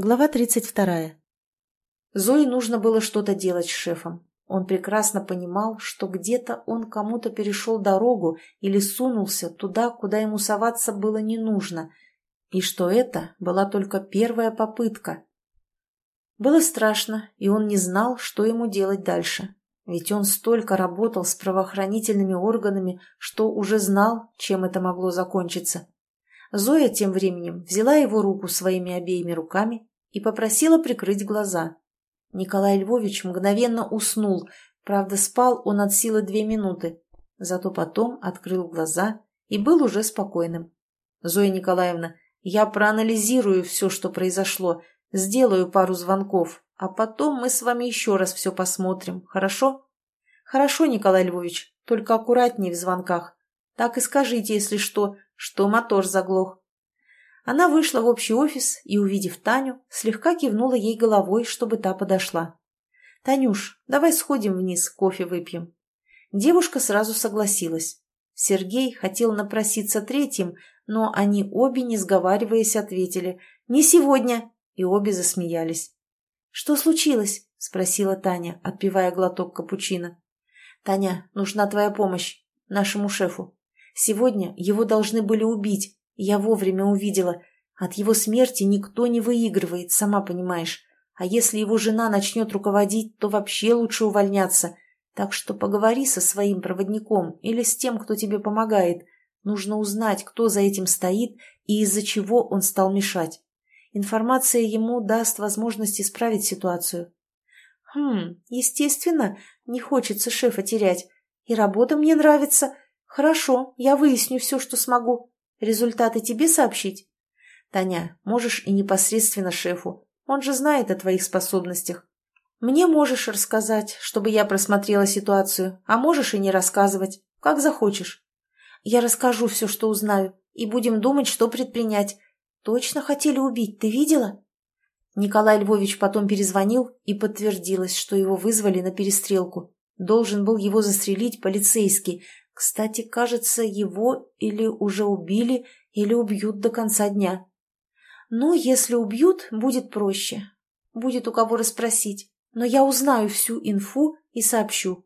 Глава 32. Зое нужно было что-то делать с шефом. Он прекрасно понимал, что где-то он кому-то перешел дорогу или сунулся туда, куда ему соваться было не нужно, и что это была только первая попытка. Было страшно, и он не знал, что ему делать дальше. Ведь он столько работал с правоохранительными органами, что уже знал, чем это могло закончиться. Зоя тем временем взяла его руку своими обеими руками и попросила прикрыть глаза. Николай Львович мгновенно уснул, правда, спал он от силы две минуты, зато потом открыл глаза и был уже спокойным. «Зоя Николаевна, я проанализирую все, что произошло, сделаю пару звонков, а потом мы с вами еще раз все посмотрим, хорошо?» «Хорошо, Николай Львович, только аккуратнее в звонках. Так и скажите, если что, что мотор заглох. Она вышла в общий офис и, увидев Таню, слегка кивнула ей головой, чтобы та подошла. «Танюш, давай сходим вниз, кофе выпьем». Девушка сразу согласилась. Сергей хотел напроситься третьим, но они обе, не сговариваясь, ответили «Не сегодня!» и обе засмеялись. «Что случилось?» – спросила Таня, отпивая глоток капучино. «Таня, нужна твоя помощь нашему шефу. Сегодня его должны были убить, я вовремя увидела. От его смерти никто не выигрывает, сама понимаешь. А если его жена начнет руководить, то вообще лучше увольняться. Так что поговори со своим проводником или с тем, кто тебе помогает. Нужно узнать, кто за этим стоит и из-за чего он стал мешать. Информация ему даст возможность исправить ситуацию. Хм, естественно, не хочется шефа терять. И работа мне нравится. Хорошо, я выясню все, что смогу. Результаты тебе сообщить? Таня, можешь и непосредственно шефу. Он же знает о твоих способностях. Мне можешь рассказать, чтобы я просмотрела ситуацию, а можешь и не рассказывать, как захочешь. Я расскажу все, что узнаю, и будем думать, что предпринять. Точно хотели убить, ты видела? Николай Львович потом перезвонил, и подтвердилось, что его вызвали на перестрелку. Должен был его застрелить полицейский, кстати, кажется, его или уже убили, или убьют до конца дня. Ну, если убьют, будет проще. Будет у кого расспросить. Но я узнаю всю инфу и сообщу.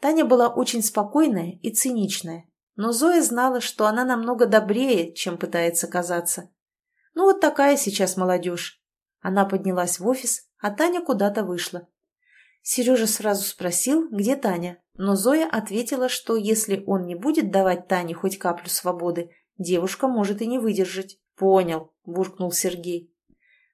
Таня была очень спокойная и циничная, но Зоя знала, что она намного добрее, чем пытается казаться. Ну, вот такая сейчас молодежь. Она поднялась в офис, а Таня куда-то вышла. Сережа сразу спросил, где Таня, но Зоя ответила, что если он не будет давать Тане хоть каплю свободы, девушка может и не выдержать. «Понял», – буркнул Сергей.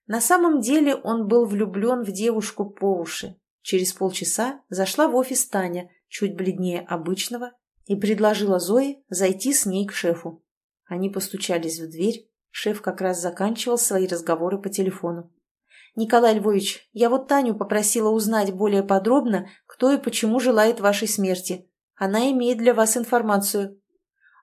На самом деле он был влюблен в девушку по уши. Через полчаса зашла в офис Таня, чуть бледнее обычного, и предложила Зое зайти с ней к шефу. Они постучались в дверь, шеф как раз заканчивал свои разговоры по телефону. «Николай Львович, я вот Таню попросила узнать более подробно, кто и почему желает вашей смерти. Она имеет для вас информацию».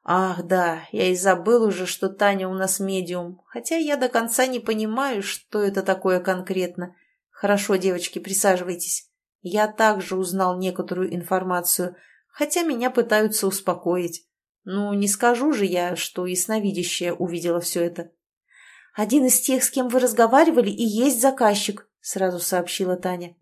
«Ах, да, я и забыл уже, что Таня у нас медиум, хотя я до конца не понимаю, что это такое конкретно. Хорошо, девочки, присаживайтесь. Я также узнал некоторую информацию, хотя меня пытаются успокоить. Ну, не скажу же я, что ясновидящая увидела все это». «Один из тех, с кем вы разговаривали, и есть заказчик», — сразу сообщила Таня.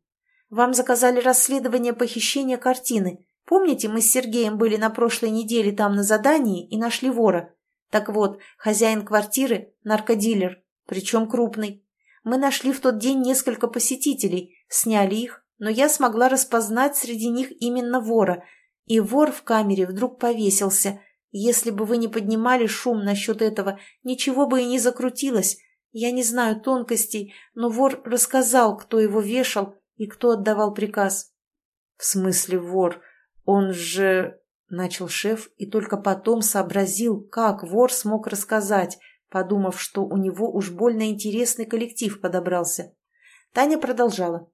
«Вам заказали расследование похищения картины. Помните, мы с Сергеем были на прошлой неделе там на задании и нашли вора? Так вот, хозяин квартиры — наркодилер, причем крупный. Мы нашли в тот день несколько посетителей, сняли их, но я смогла распознать среди них именно вора. И вор в камере вдруг повесился — если бы вы не поднимали шум насчет этого, ничего бы и не закрутилось. Я не знаю тонкостей, но вор рассказал, кто его вешал и кто отдавал приказ. — В смысле вор? Он же... — начал шеф и только потом сообразил, как вор смог рассказать, подумав, что у него уж больно интересный коллектив подобрался. Таня продолжала.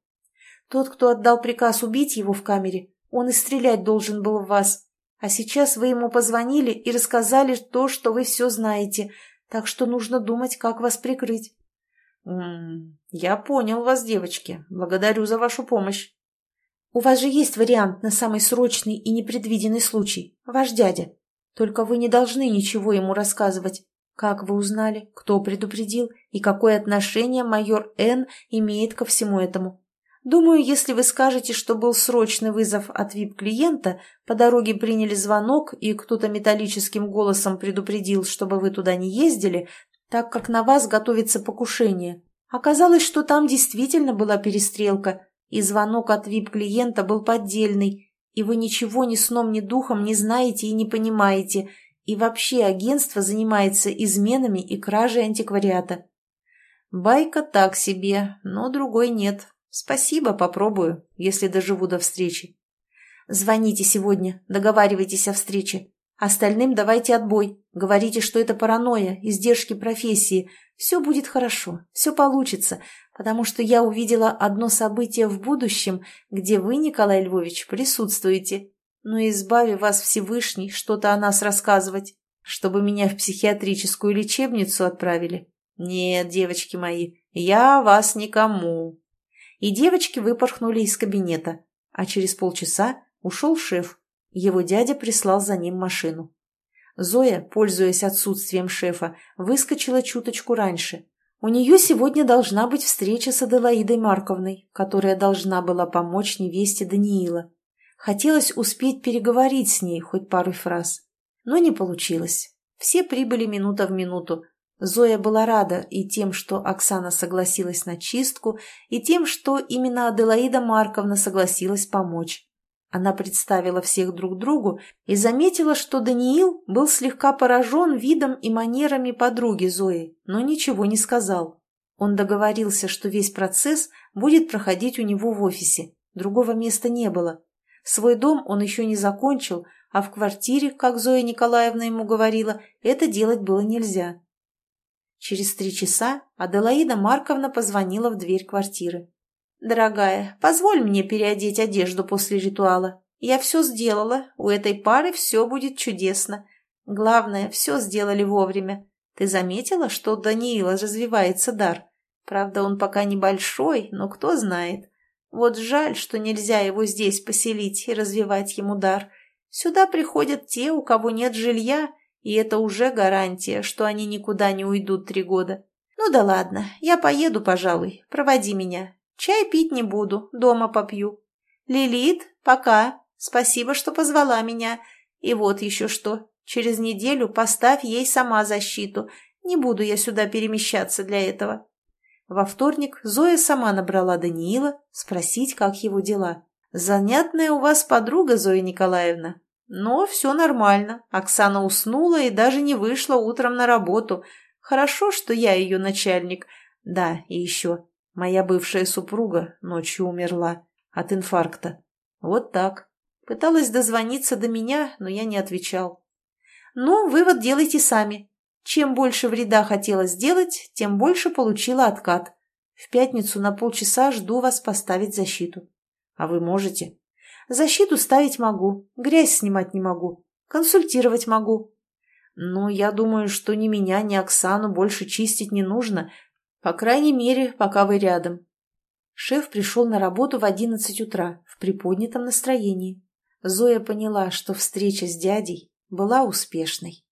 «Тот, кто отдал приказ убить его в камере, он и стрелять должен был в вас, а сейчас вы ему позвонили и рассказали то, что вы все знаете, так что нужно думать, как вас прикрыть. М -м, я понял вас, девочки. Благодарю за вашу помощь. У вас же есть вариант на самый срочный и непредвиденный случай. Ваш дядя. Только вы не должны ничего ему рассказывать. Как вы узнали, кто предупредил и какое отношение майор Н имеет ко всему этому? Думаю, если вы скажете, что был срочный вызов от вип-клиента, по дороге приняли звонок, и кто-то металлическим голосом предупредил, чтобы вы туда не ездили, так как на вас готовится покушение. Оказалось, что там действительно была перестрелка, и звонок от вип-клиента был поддельный, и вы ничего ни сном, ни духом не знаете и не понимаете – и вообще агентство занимается изменами и кражей антиквариата. Байка так себе, но другой нет. Спасибо, попробую, если доживу до встречи. Звоните сегодня, договаривайтесь о встрече. Остальным давайте отбой. Говорите, что это паранойя, издержки профессии. Все будет хорошо, все получится, потому что я увидела одно событие в будущем, где вы, Николай Львович, присутствуете. Но избави вас Всевышний что-то о нас рассказывать, чтобы меня в психиатрическую лечебницу отправили. Нет, девочки мои, я вас никому. И девочки выпорхнули из кабинета, а через полчаса ушел шеф. Его дядя прислал за ним машину. Зоя, пользуясь отсутствием шефа, выскочила чуточку раньше. У нее сегодня должна быть встреча с Аделаидой Марковной, которая должна была помочь невесте Даниила. Хотелось успеть переговорить с ней хоть пару фраз. Но не получилось. Все прибыли минута в минуту. Зоя была рада и тем, что Оксана согласилась на чистку, и тем, что именно Аделаида Марковна согласилась помочь. Она представила всех друг другу и заметила, что Даниил был слегка поражен видом и манерами подруги Зои, но ничего не сказал. Он договорился, что весь процесс будет проходить у него в офисе. Другого места не было. Свой дом он еще не закончил, а в квартире, как Зоя Николаевна ему говорила, это делать было нельзя. Через три часа Аделаида Марковна позвонила в дверь квартиры. «Дорогая, позволь мне переодеть одежду после ритуала. Я все сделала, у этой пары все будет чудесно. Главное, все сделали вовремя. Ты заметила, что у Даниила развивается дар? Правда, он пока небольшой, но кто знает. Вот жаль, что нельзя его здесь поселить и развивать ему дар. Сюда приходят те, у кого нет жилья, и это уже гарантия, что они никуда не уйдут три года. Ну да ладно, я поеду, пожалуй, проводи меня. Чай пить не буду, дома попью. Лилит, пока. Спасибо, что позвала меня. И вот еще что. Через неделю поставь ей сама защиту. Не буду я сюда перемещаться для этого. Во вторник Зоя сама набрала Даниила спросить, как его дела. «Занятная у вас подруга, Зоя Николаевна. Но все нормально. Оксана уснула и даже не вышла утром на работу. Хорошо, что я ее начальник. Да, и еще. Моя бывшая супруга ночью умерла. От инфаркта. Вот так. Пыталась дозвониться до меня, но я не отвечал. Ну, вывод делайте сами. Чем больше вреда хотела сделать, тем больше получила откат. В пятницу на полчаса жду вас поставить защиту. А вы можете? Защиту ставить могу, грязь снимать не могу, консультировать могу. Но я думаю, что ни меня, ни Оксану больше чистить не нужно, по крайней мере, пока вы рядом. Шеф пришел на работу в одиннадцать утра в приподнятом настроении. Зоя поняла, что встреча с дядей была успешной.